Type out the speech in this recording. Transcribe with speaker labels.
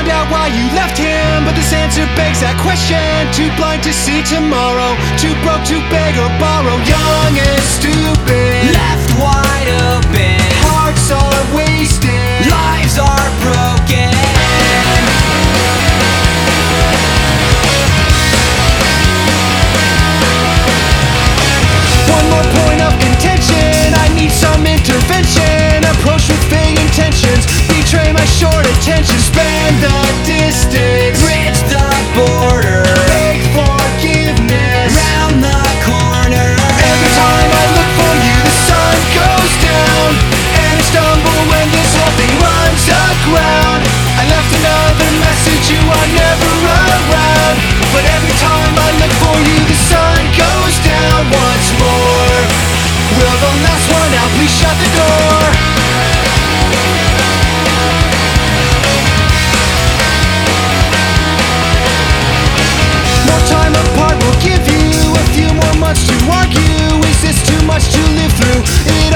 Speaker 1: find out why you left him. But this answer begs that question. Too blind to see tomorrow. Too broke to beg or borrow. Young and stupid. Yeah.